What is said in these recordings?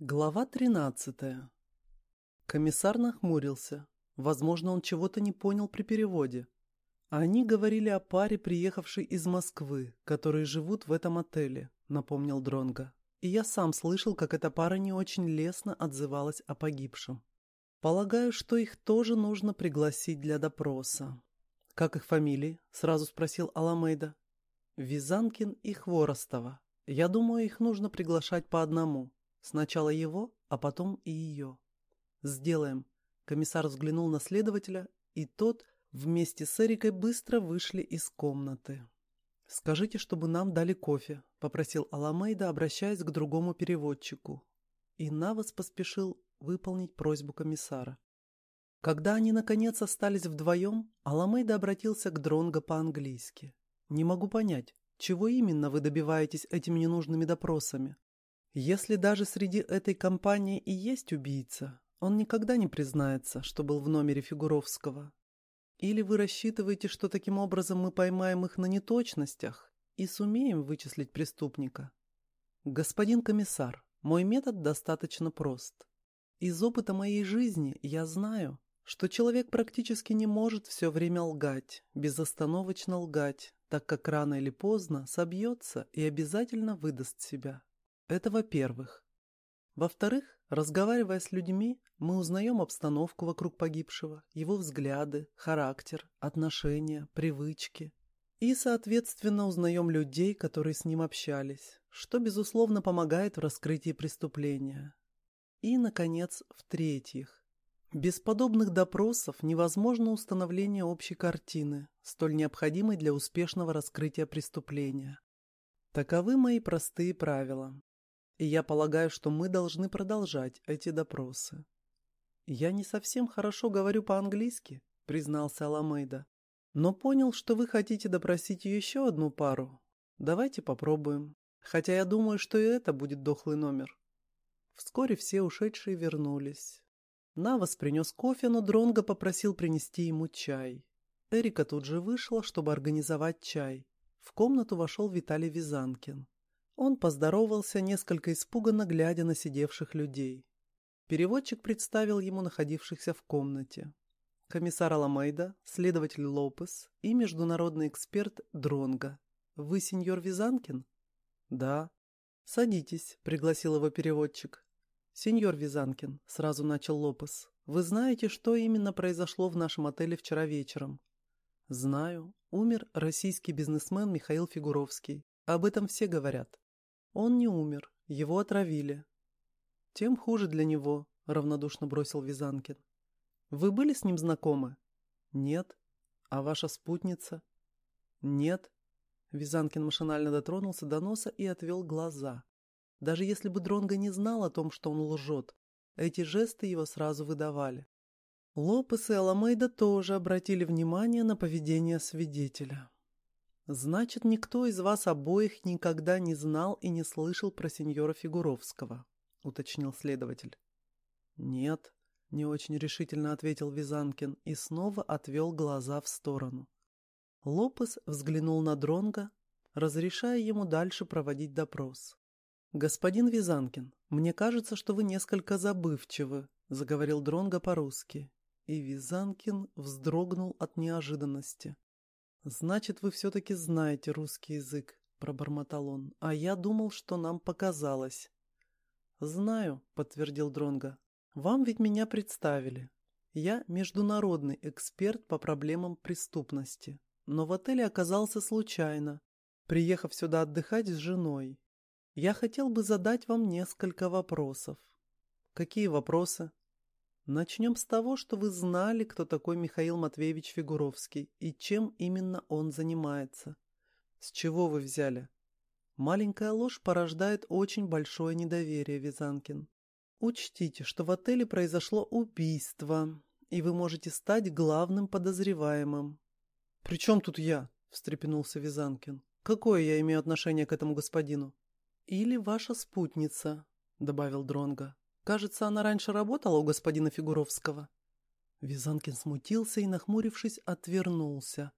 Глава 13. Комиссар нахмурился. Возможно, он чего-то не понял при переводе. Они говорили о паре, приехавшей из Москвы, которые живут в этом отеле, напомнил Дронга. И я сам слышал, как эта пара не очень лестно отзывалась о погибшем. Полагаю, что их тоже нужно пригласить для допроса. Как их фамилии? сразу спросил Аламейда. Визанкин и Хворостова. Я думаю, их нужно приглашать по одному. Сначала его, а потом и ее. Сделаем. Комиссар взглянул на следователя, и тот вместе с Эрикой быстро вышли из комнаты. «Скажите, чтобы нам дали кофе», — попросил Аламейда, обращаясь к другому переводчику. И Навас поспешил выполнить просьбу комиссара. Когда они, наконец, остались вдвоем, Аламейда обратился к Дронго по-английски. «Не могу понять, чего именно вы добиваетесь этими ненужными допросами? Если даже среди этой компании и есть убийца, он никогда не признается, что был в номере Фигуровского. Или вы рассчитываете, что таким образом мы поймаем их на неточностях и сумеем вычислить преступника? Господин комиссар, мой метод достаточно прост. Из опыта моей жизни я знаю, что человек практически не может все время лгать, безостановочно лгать, так как рано или поздно собьется и обязательно выдаст себя. Это во-первых. Во-вторых, разговаривая с людьми, мы узнаем обстановку вокруг погибшего, его взгляды, характер, отношения, привычки. И, соответственно, узнаем людей, которые с ним общались, что, безусловно, помогает в раскрытии преступления. И, наконец, в-третьих, без подобных допросов невозможно установление общей картины, столь необходимой для успешного раскрытия преступления. Таковы мои простые правила. И я полагаю, что мы должны продолжать эти допросы. Я не совсем хорошо говорю по-английски, признался Аламейда. Но понял, что вы хотите допросить еще одну пару. Давайте попробуем. Хотя я думаю, что и это будет дохлый номер. Вскоре все ушедшие вернулись. Навас принес кофе, но Дронго попросил принести ему чай. Эрика тут же вышла, чтобы организовать чай. В комнату вошел Виталий Визанкин. Он поздоровался, несколько испуганно глядя на сидевших людей. Переводчик представил ему находившихся в комнате. Комиссар Аламейда, следователь Лопес и международный эксперт Дронга. «Вы сеньор Визанкин?» «Да». «Садитесь», — пригласил его переводчик. «Сеньор Визанкин», — сразу начал Лопес, — «вы знаете, что именно произошло в нашем отеле вчера вечером?» «Знаю. Умер российский бизнесмен Михаил Фигуровский. Об этом все говорят. Он не умер, его отравили. Тем хуже для него, равнодушно бросил Визанкин. Вы были с ним знакомы? Нет. А ваша спутница? Нет. Визанкин машинально дотронулся до носа и отвел глаза. Даже если бы Дронго не знал о том, что он лжет, эти жесты его сразу выдавали. Лопес и Аламейда тоже обратили внимание на поведение свидетеля. «Значит, никто из вас обоих никогда не знал и не слышал про сеньора Фигуровского», — уточнил следователь. «Нет», — не очень решительно ответил Визанкин и снова отвел глаза в сторону. Лопес взглянул на Дронга, разрешая ему дальше проводить допрос. «Господин Визанкин, мне кажется, что вы несколько забывчивы», — заговорил Дронга по-русски. И Визанкин вздрогнул от неожиданности. «Значит, вы все-таки знаете русский язык», — пробормотал он. «А я думал, что нам показалось». «Знаю», — подтвердил Дронга. «Вам ведь меня представили. Я международный эксперт по проблемам преступности, но в отеле оказался случайно, приехав сюда отдыхать с женой. Я хотел бы задать вам несколько вопросов». «Какие вопросы?» Начнем с того, что вы знали, кто такой Михаил Матвеевич Фигуровский и чем именно он занимается. С чего вы взяли? Маленькая ложь порождает очень большое недоверие, Визанкин. Учтите, что в отеле произошло убийство, и вы можете стать главным подозреваемым. «При чем тут я?» – встрепенулся Визанкин. «Какое я имею отношение к этому господину?» «Или ваша спутница», – добавил Дронга. Кажется, она раньше работала у господина Фигуровского. Визанкин смутился и, нахмурившись, отвернулся.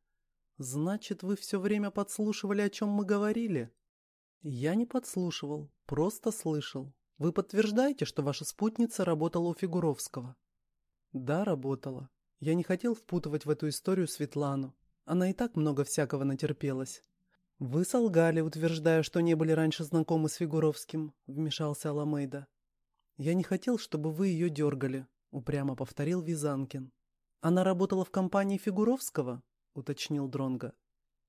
«Значит, вы все время подслушивали, о чем мы говорили?» «Я не подслушивал, просто слышал. Вы подтверждаете, что ваша спутница работала у Фигуровского? Да, работала. Я не хотел впутывать в эту историю Светлану. Она и так много всякого натерпелась. Вы солгали, утверждая, что не были раньше знакомы с Фигуровским, вмешался Аламейда. Я не хотел, чтобы вы ее дергали, упрямо повторил Визанкин. Она работала в компании Фигуровского? уточнил Дронга.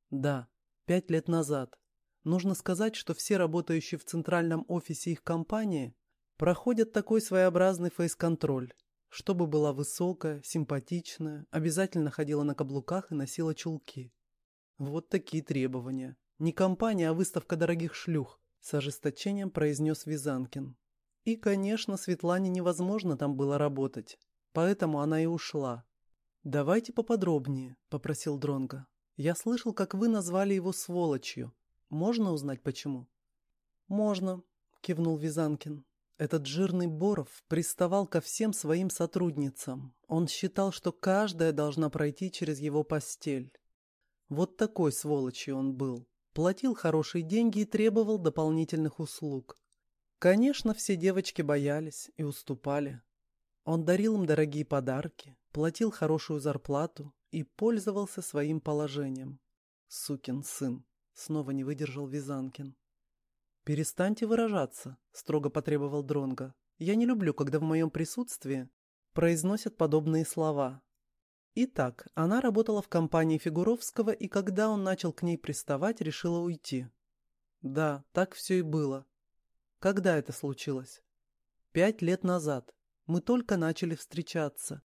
Да, пять лет назад. Нужно сказать, что все работающие в центральном офисе их компании проходят такой своеобразный фейс-контроль. Чтобы была высокая, симпатичная, обязательно ходила на каблуках и носила чулки. Вот такие требования. Не компания, а выставка дорогих шлюх, с ожесточением произнес Визанкин. И, конечно, Светлане невозможно там было работать, поэтому она и ушла. «Давайте поподробнее», — попросил Дронга. «Я слышал, как вы назвали его сволочью. Можно узнать, почему?» «Можно», — кивнул Визанкин. Этот жирный Боров приставал ко всем своим сотрудницам. Он считал, что каждая должна пройти через его постель. Вот такой сволочью он был. Платил хорошие деньги и требовал дополнительных услуг. Конечно, все девочки боялись и уступали. Он дарил им дорогие подарки, платил хорошую зарплату и пользовался своим положением. Сукин сын. Снова не выдержал Визанкин. «Перестаньте выражаться», — строго потребовал Дронга. «Я не люблю, когда в моем присутствии произносят подобные слова. Итак, она работала в компании Фигуровского, и когда он начал к ней приставать, решила уйти. Да, так все и было. Когда это случилось? Пять лет назад. Мы только начали встречаться.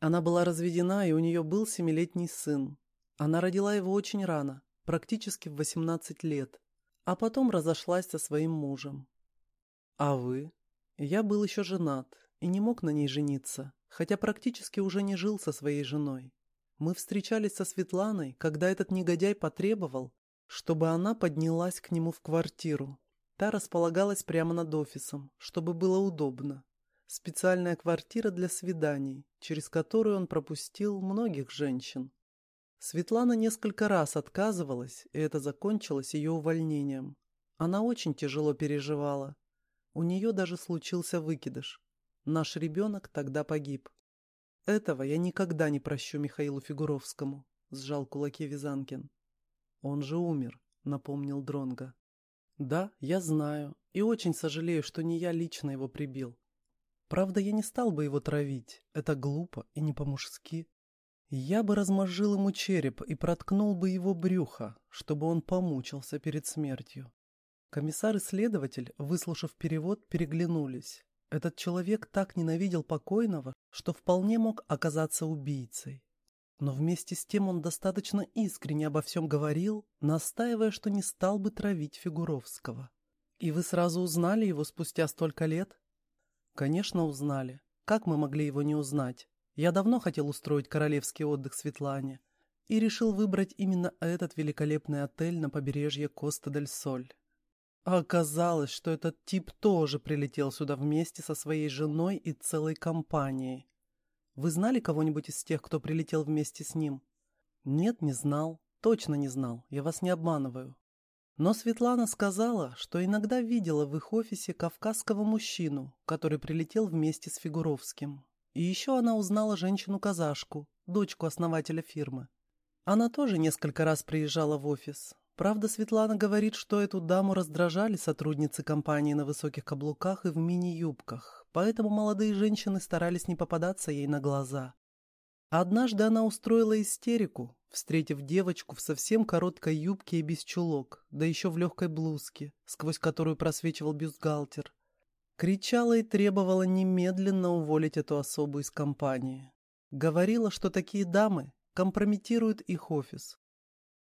Она была разведена, и у нее был семилетний сын. Она родила его очень рано практически в 18 лет, а потом разошлась со своим мужем. А вы? Я был еще женат и не мог на ней жениться, хотя практически уже не жил со своей женой. Мы встречались со Светланой, когда этот негодяй потребовал, чтобы она поднялась к нему в квартиру. Та располагалась прямо над офисом, чтобы было удобно. Специальная квартира для свиданий, через которую он пропустил многих женщин. Светлана несколько раз отказывалась, и это закончилось ее увольнением. Она очень тяжело переживала. У нее даже случился выкидыш. Наш ребенок тогда погиб. Этого я никогда не прощу Михаилу Фигуровскому, сжал кулаки Визанкин. Он же умер, напомнил Дронга. Да, я знаю, и очень сожалею, что не я лично его прибил. Правда, я не стал бы его травить. Это глупо и не по-мужски. Я бы размозжил ему череп и проткнул бы его брюхо, чтобы он помучился перед смертью. Комиссар и следователь, выслушав перевод, переглянулись. Этот человек так ненавидел покойного, что вполне мог оказаться убийцей. Но вместе с тем он достаточно искренне обо всем говорил, настаивая, что не стал бы травить Фигуровского. «И вы сразу узнали его спустя столько лет?» «Конечно, узнали. Как мы могли его не узнать? Я давно хотел устроить королевский отдых Светлане и решил выбрать именно этот великолепный отель на побережье Коста-дель-Соль. А оказалось, что этот тип тоже прилетел сюда вместе со своей женой и целой компанией. Вы знали кого-нибудь из тех, кто прилетел вместе с ним? Нет, не знал. Точно не знал. Я вас не обманываю. Но Светлана сказала, что иногда видела в их офисе кавказского мужчину, который прилетел вместе с Фигуровским. И еще она узнала женщину-казашку, дочку основателя фирмы. Она тоже несколько раз приезжала в офис. Правда, Светлана говорит, что эту даму раздражали сотрудницы компании на высоких каблуках и в мини-юбках, поэтому молодые женщины старались не попадаться ей на глаза. Однажды она устроила истерику, встретив девочку в совсем короткой юбке и без чулок, да еще в легкой блузке, сквозь которую просвечивал бюстгальтер. Кричала и требовала немедленно уволить эту особу из компании. Говорила, что такие дамы компрометируют их офис.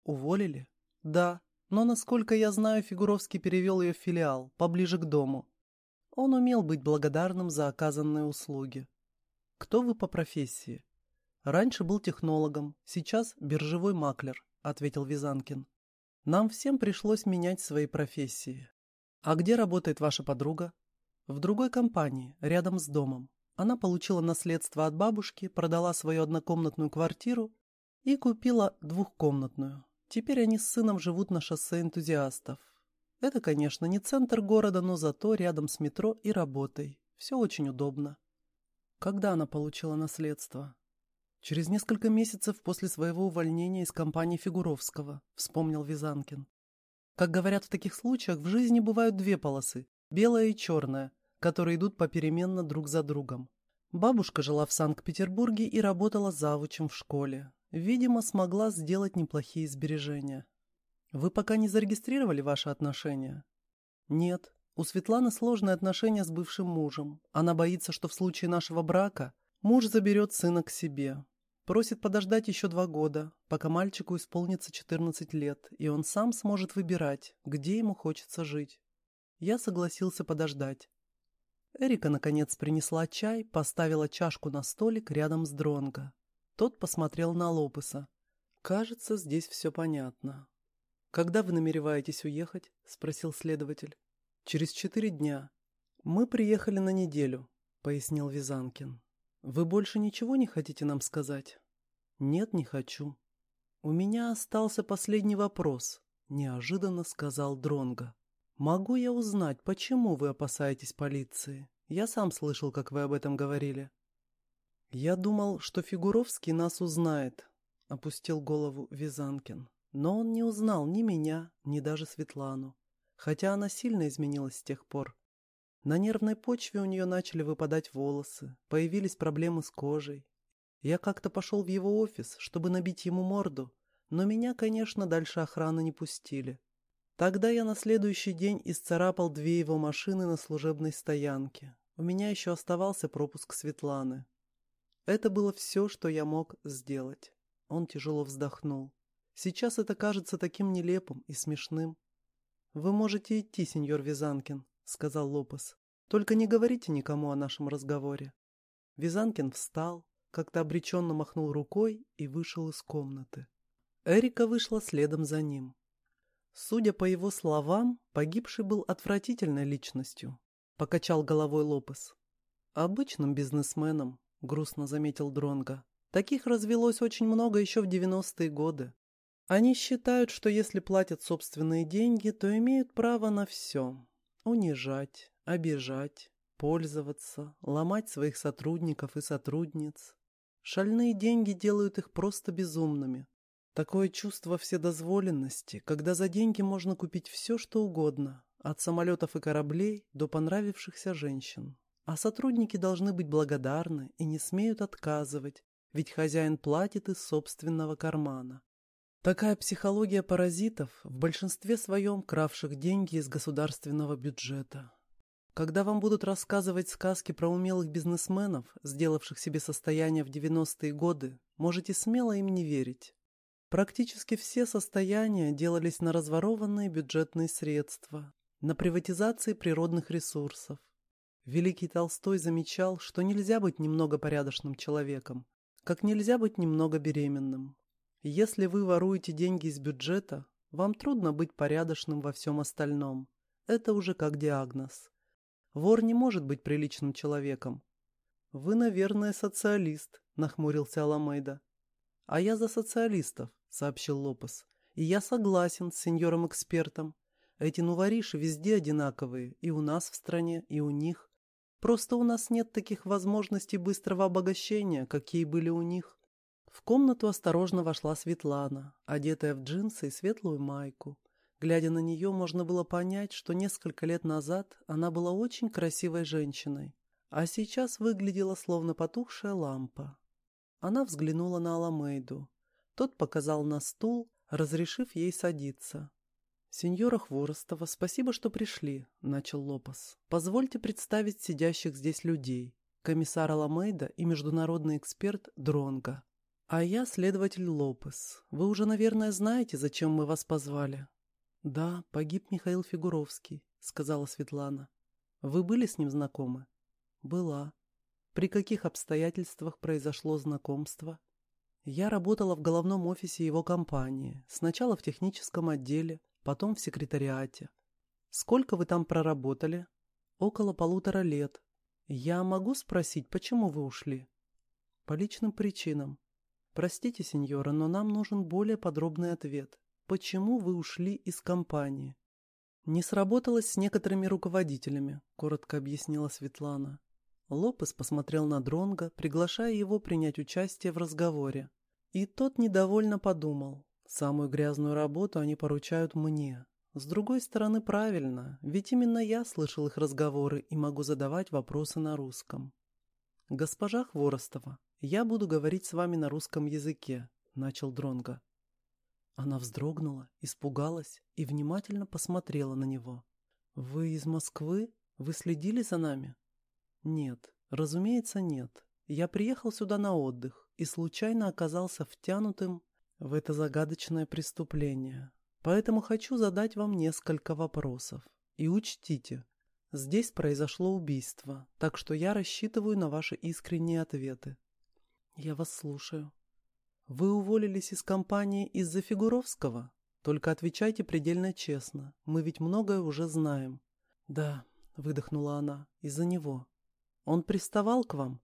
Уволили? Да, но, насколько я знаю, Фигуровский перевел ее в филиал, поближе к дому. Он умел быть благодарным за оказанные услуги. Кто вы по профессии? Раньше был технологом, сейчас биржевой маклер, ответил Визанкин. Нам всем пришлось менять свои профессии. А где работает ваша подруга? В другой компании, рядом с домом. Она получила наследство от бабушки, продала свою однокомнатную квартиру и купила двухкомнатную. Теперь они с сыном живут на шоссе энтузиастов. Это, конечно, не центр города, но зато рядом с метро и работой. Все очень удобно. Когда она получила наследство? Через несколько месяцев после своего увольнения из компании Фигуровского, вспомнил Визанкин. Как говорят в таких случаях, в жизни бывают две полосы – белая и черная, которые идут попеременно друг за другом. Бабушка жила в Санкт-Петербурге и работала завучем в школе. Видимо, смогла сделать неплохие сбережения. Вы пока не зарегистрировали ваши отношения? Нет. У Светланы сложные отношения с бывшим мужем. Она боится, что в случае нашего брака муж заберет сына к себе. Просит подождать еще два года, пока мальчику исполнится 14 лет, и он сам сможет выбирать, где ему хочется жить. Я согласился подождать. Эрика, наконец, принесла чай, поставила чашку на столик рядом с Дронго. Тот посмотрел на Лопеса. «Кажется, здесь все понятно». «Когда вы намереваетесь уехать?» — спросил следователь. «Через четыре дня. Мы приехали на неделю», — пояснил Визанкин. «Вы больше ничего не хотите нам сказать?» «Нет, не хочу». «У меня остался последний вопрос», — неожиданно сказал Дронго. «Могу я узнать, почему вы опасаетесь полиции? Я сам слышал, как вы об этом говорили». «Я думал, что Фигуровский нас узнает», — опустил голову Визанкин. Но он не узнал ни меня, ни даже Светлану, хотя она сильно изменилась с тех пор. На нервной почве у нее начали выпадать волосы, появились проблемы с кожей. Я как-то пошел в его офис, чтобы набить ему морду, но меня, конечно, дальше охраны не пустили. Тогда я на следующий день исцарапал две его машины на служебной стоянке. У меня еще оставался пропуск Светланы. Это было все, что я мог сделать. Он тяжело вздохнул. Сейчас это кажется таким нелепым и смешным. «Вы можете идти, сеньор Визанкин», — сказал Лопес. «Только не говорите никому о нашем разговоре». Визанкин встал, как-то обреченно махнул рукой и вышел из комнаты. Эрика вышла следом за ним. Судя по его словам, погибший был отвратительной личностью, покачал головой Лопес. Обычным бизнесменом, грустно заметил Дронга. Таких развелось очень много еще в 90-е годы. Они считают, что если платят собственные деньги, то имеют право на все. Унижать, обижать, пользоваться, ломать своих сотрудников и сотрудниц. Шальные деньги делают их просто безумными. Такое чувство вседозволенности, когда за деньги можно купить все, что угодно, от самолетов и кораблей до понравившихся женщин. А сотрудники должны быть благодарны и не смеют отказывать, ведь хозяин платит из собственного кармана. Такая психология паразитов, в большинстве своем кравших деньги из государственного бюджета. Когда вам будут рассказывать сказки про умелых бизнесменов, сделавших себе состояние в 90-е годы, можете смело им не верить. Практически все состояния делались на разворованные бюджетные средства, на приватизации природных ресурсов. Великий Толстой замечал, что нельзя быть немного порядочным человеком, как нельзя быть немного беременным. Если вы воруете деньги из бюджета, вам трудно быть порядочным во всем остальном. Это уже как диагноз. Вор не может быть приличным человеком. «Вы, наверное, социалист», — нахмурился Аламейда. «А я за социалистов», — сообщил Лопес. «И я согласен с сеньором-экспертом. Эти нувориши везде одинаковые, и у нас в стране, и у них. Просто у нас нет таких возможностей быстрого обогащения, какие были у них». В комнату осторожно вошла Светлана, одетая в джинсы и светлую майку. Глядя на нее, можно было понять, что несколько лет назад она была очень красивой женщиной, а сейчас выглядела словно потухшая лампа. Она взглянула на Аламейду. Тот показал на стул, разрешив ей садиться. «Сеньора Хворостова, спасибо, что пришли», — начал Лопас. «Позвольте представить сидящих здесь людей. Комиссар Аламейда и международный эксперт Дронга. А я следователь Лопес. Вы уже, наверное, знаете, зачем мы вас позвали?» «Да, погиб Михаил Фигуровский», — сказала Светлана. «Вы были с ним знакомы?» «Была». «При каких обстоятельствах произошло знакомство?» Я работала в головном офисе его компании, сначала в техническом отделе, потом в секретариате. Сколько вы там проработали? Около полутора лет. Я могу спросить, почему вы ушли? По личным причинам. Простите, сеньора, но нам нужен более подробный ответ. Почему вы ушли из компании? «Не сработалось с некоторыми руководителями», — коротко объяснила Светлана. Лопес посмотрел на Дронга, приглашая его принять участие в разговоре. И тот недовольно подумал. Самую грязную работу они поручают мне. С другой стороны, правильно, ведь именно я слышал их разговоры и могу задавать вопросы на русском. «Госпожа Хворостова, я буду говорить с вами на русском языке», — начал Дронга. Она вздрогнула, испугалась и внимательно посмотрела на него. «Вы из Москвы? Вы следили за нами?» «Нет, разумеется, нет. Я приехал сюда на отдых и случайно оказался втянутым в это загадочное преступление. Поэтому хочу задать вам несколько вопросов. И учтите, здесь произошло убийство, так что я рассчитываю на ваши искренние ответы». «Я вас слушаю», вы уволились из компании из-за Фигуровского? Только отвечайте предельно честно. Мы ведь многое уже знаем. Да, выдохнула она, из-за него. Он приставал к вам?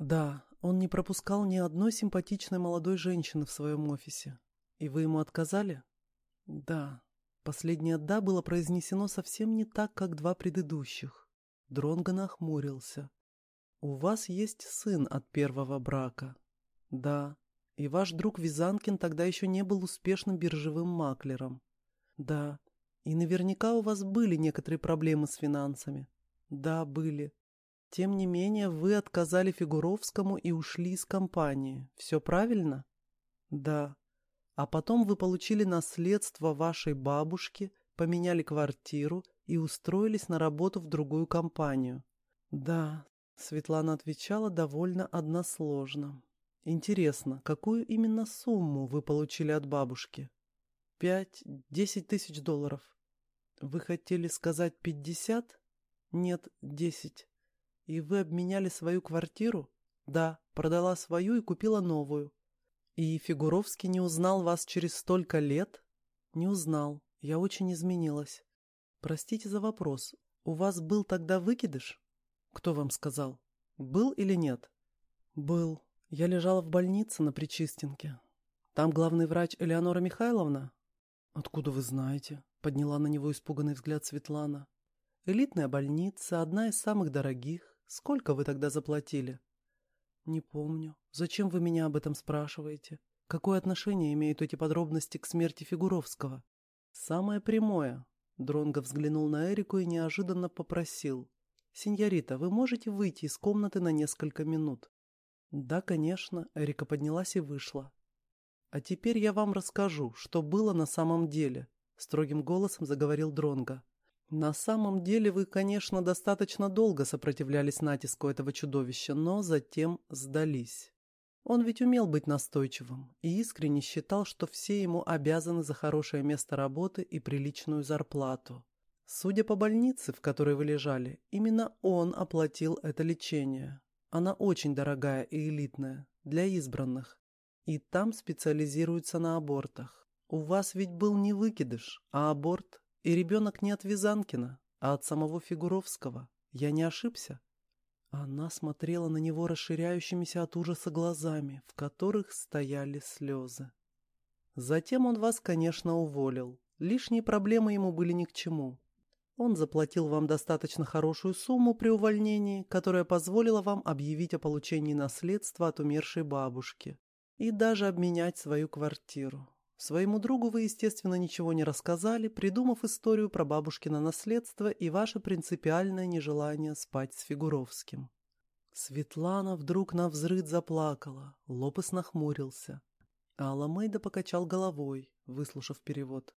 Да, он не пропускал ни одной симпатичной молодой женщины в своем офисе. И вы ему отказали? Да. Последнее «да» было произнесено совсем не так, как два предыдущих. Дронго нахмурился. «У вас есть сын от первого брака?» «Да». И ваш друг Визанкин тогда еще не был успешным биржевым маклером. Да. И наверняка у вас были некоторые проблемы с финансами. Да, были. Тем не менее, вы отказали Фигуровскому и ушли из компании. Все правильно? Да. А потом вы получили наследство вашей бабушки, поменяли квартиру и устроились на работу в другую компанию. Да, Светлана отвечала довольно односложно. Интересно, какую именно сумму вы получили от бабушки? Пять, десять тысяч долларов. Вы хотели сказать пятьдесят? Нет, десять. И вы обменяли свою квартиру? Да, продала свою и купила новую. И Фигуровский не узнал вас через столько лет? Не узнал. Я очень изменилась. Простите за вопрос. У вас был тогда выкидыш? Кто вам сказал? Был или нет? Был. Я лежала в больнице на Причистенке. Там главный врач Элеонора Михайловна. Откуда вы знаете? Подняла на него испуганный взгляд Светлана. Элитная больница, одна из самых дорогих. Сколько вы тогда заплатили? Не помню. Зачем вы меня об этом спрашиваете? Какое отношение имеют эти подробности к смерти Фигуровского? Самое прямое. Дронго взглянул на Эрику и неожиданно попросил. «Синьорита, вы можете выйти из комнаты на несколько минут?» Да, конечно, Эрика поднялась и вышла. А теперь я вам расскажу, что было на самом деле, строгим голосом заговорил Дронга. На самом деле вы, конечно, достаточно долго сопротивлялись натиску этого чудовища, но затем сдались. Он ведь умел быть настойчивым и искренне считал, что все ему обязаны за хорошее место работы и приличную зарплату. Судя по больнице, в которой вы лежали, именно он оплатил это лечение. Она очень дорогая и элитная, для избранных. И там специализируются на абортах. У вас ведь был не выкидыш, а аборт. И ребенок не от Визанкина, а от самого Фигуровского. Я не ошибся?» Она смотрела на него расширяющимися от ужаса глазами, в которых стояли слезы. Затем он вас, конечно, уволил. Лишние проблемы ему были ни к чему. Он заплатил вам достаточно хорошую сумму при увольнении, которая позволила вам объявить о получении наследства от умершей бабушки и даже обменять свою квартиру. Своему другу вы, естественно, ничего не рассказали, придумав историю про бабушкино наследство и ваше принципиальное нежелание спать с Фигуровским. Светлана вдруг навзрыд заплакала, Лопес нахмурился. А Аламейда покачал головой, выслушав перевод.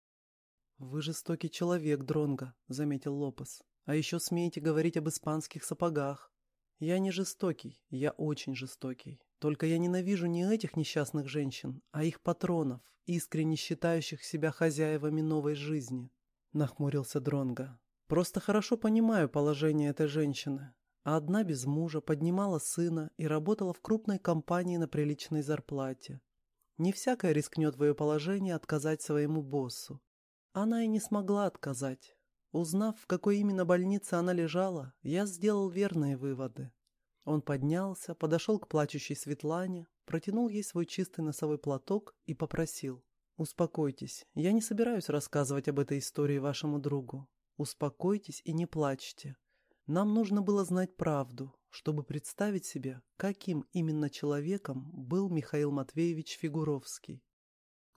«Вы жестокий человек, Дронго», — заметил Лопес. «А еще смеете говорить об испанских сапогах. Я не жестокий, я очень жестокий. Только я ненавижу не этих несчастных женщин, а их патронов, искренне считающих себя хозяевами новой жизни», — нахмурился Дронго. «Просто хорошо понимаю положение этой женщины. А одна без мужа поднимала сына и работала в крупной компании на приличной зарплате. Не всякая рискнет в ее положении отказать своему боссу. Она и не смогла отказать. Узнав, в какой именно больнице она лежала, я сделал верные выводы. Он поднялся, подошел к плачущей Светлане, протянул ей свой чистый носовой платок и попросил. «Успокойтесь, я не собираюсь рассказывать об этой истории вашему другу. Успокойтесь и не плачьте. Нам нужно было знать правду, чтобы представить себе, каким именно человеком был Михаил Матвеевич Фигуровский.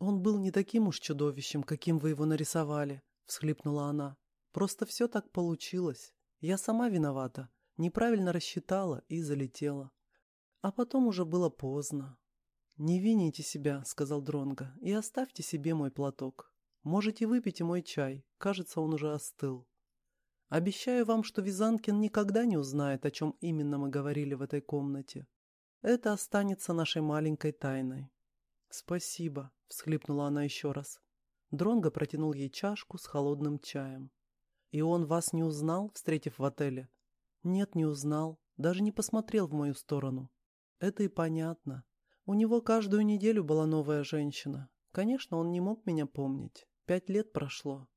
«Он был не таким уж чудовищем, каким вы его нарисовали», — всхлипнула она. «Просто все так получилось. Я сама виновата, неправильно рассчитала и залетела. А потом уже было поздно. «Не вините себя», — сказал Дронго, — «и оставьте себе мой платок. Можете выпить и мой чай, кажется, он уже остыл. Обещаю вам, что Визанкин никогда не узнает, о чем именно мы говорили в этой комнате. Это останется нашей маленькой тайной». «Спасибо», — всхлипнула она еще раз. Дронго протянул ей чашку с холодным чаем. «И он вас не узнал, встретив в отеле?» «Нет, не узнал. Даже не посмотрел в мою сторону». «Это и понятно. У него каждую неделю была новая женщина. Конечно, он не мог меня помнить. Пять лет прошло.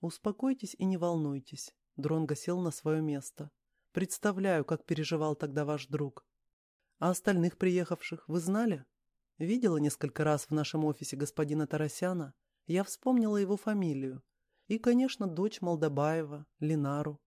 Успокойтесь и не волнуйтесь. Дронго сел на свое место. Представляю, как переживал тогда ваш друг. А остальных приехавших вы знали? Видела несколько раз в нашем офисе господина Тарасяна. Я вспомнила его фамилию. И, конечно, дочь Молдобаева, Линару.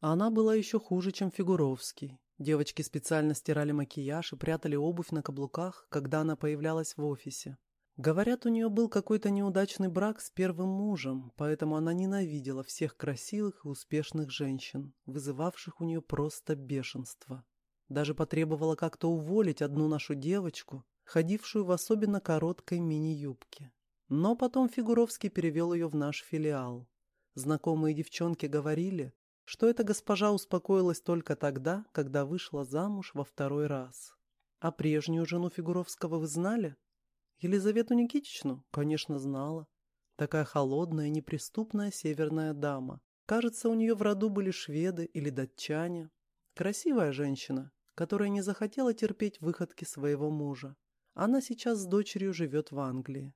Она была еще хуже, чем Фигуровский. Девочки специально стирали макияж и прятали обувь на каблуках, когда она появлялась в офисе. Говорят, у нее был какой-то неудачный брак с первым мужем, поэтому она ненавидела всех красивых и успешных женщин, вызывавших у нее просто бешенство. Даже потребовала как-то уволить одну нашу девочку, ходившую в особенно короткой мини-юбке. Но потом Фигуровский перевел ее в наш филиал. Знакомые девчонки говорили, что эта госпожа успокоилась только тогда, когда вышла замуж во второй раз. А прежнюю жену Фигуровского вы знали? Елизавету Никитичну? Конечно, знала. Такая холодная, неприступная северная дама. Кажется, у нее в роду были шведы или датчане. Красивая женщина, которая не захотела терпеть выходки своего мужа. Она сейчас с дочерью живет в Англии.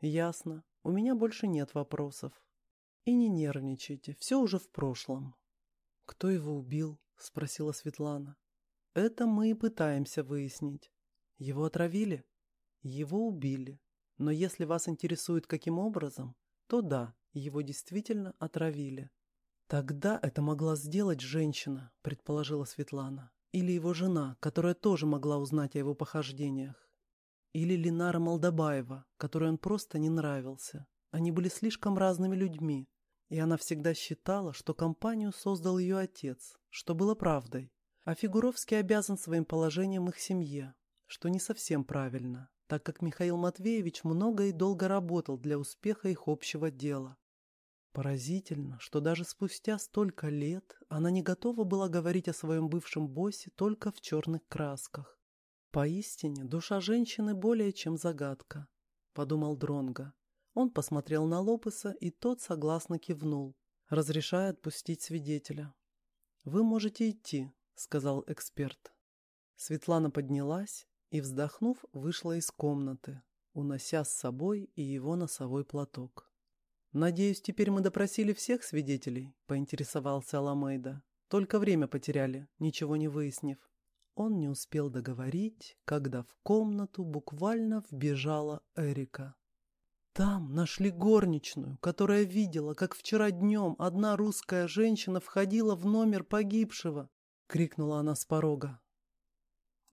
Ясно. У меня больше нет вопросов. И не нервничайте, все уже в прошлом. Кто его убил? Спросила Светлана. Это мы и пытаемся выяснить. Его отравили? Его убили. Но если вас интересует, каким образом, то да, его действительно отравили. Тогда это могла сделать женщина, предположила Светлана. Или его жена, которая тоже могла узнать о его похождениях. Или Ленара Молдобаева, которой он просто не нравился. Они были слишком разными людьми, и она всегда считала, что компанию создал ее отец, что было правдой. А Фигуровский обязан своим положением их семье, что не совсем правильно, так как Михаил Матвеевич много и долго работал для успеха их общего дела. Поразительно, что даже спустя столько лет она не готова была говорить о своем бывшем боссе только в черных красках. Поистине, душа женщины более чем загадка, подумал Дронга. Он посмотрел на Лопеса, и тот согласно кивнул, разрешая отпустить свидетеля. «Вы можете идти», — сказал эксперт. Светлана поднялась и, вздохнув, вышла из комнаты, унося с собой и его носовой платок. «Надеюсь, теперь мы допросили всех свидетелей?» — поинтересовался Аламейда. «Только время потеряли, ничего не выяснив». Он не успел договорить, когда в комнату буквально вбежала Эрика. Там нашли горничную, которая видела, как вчера днем одна русская женщина входила в номер погибшего. Крикнула она с порога.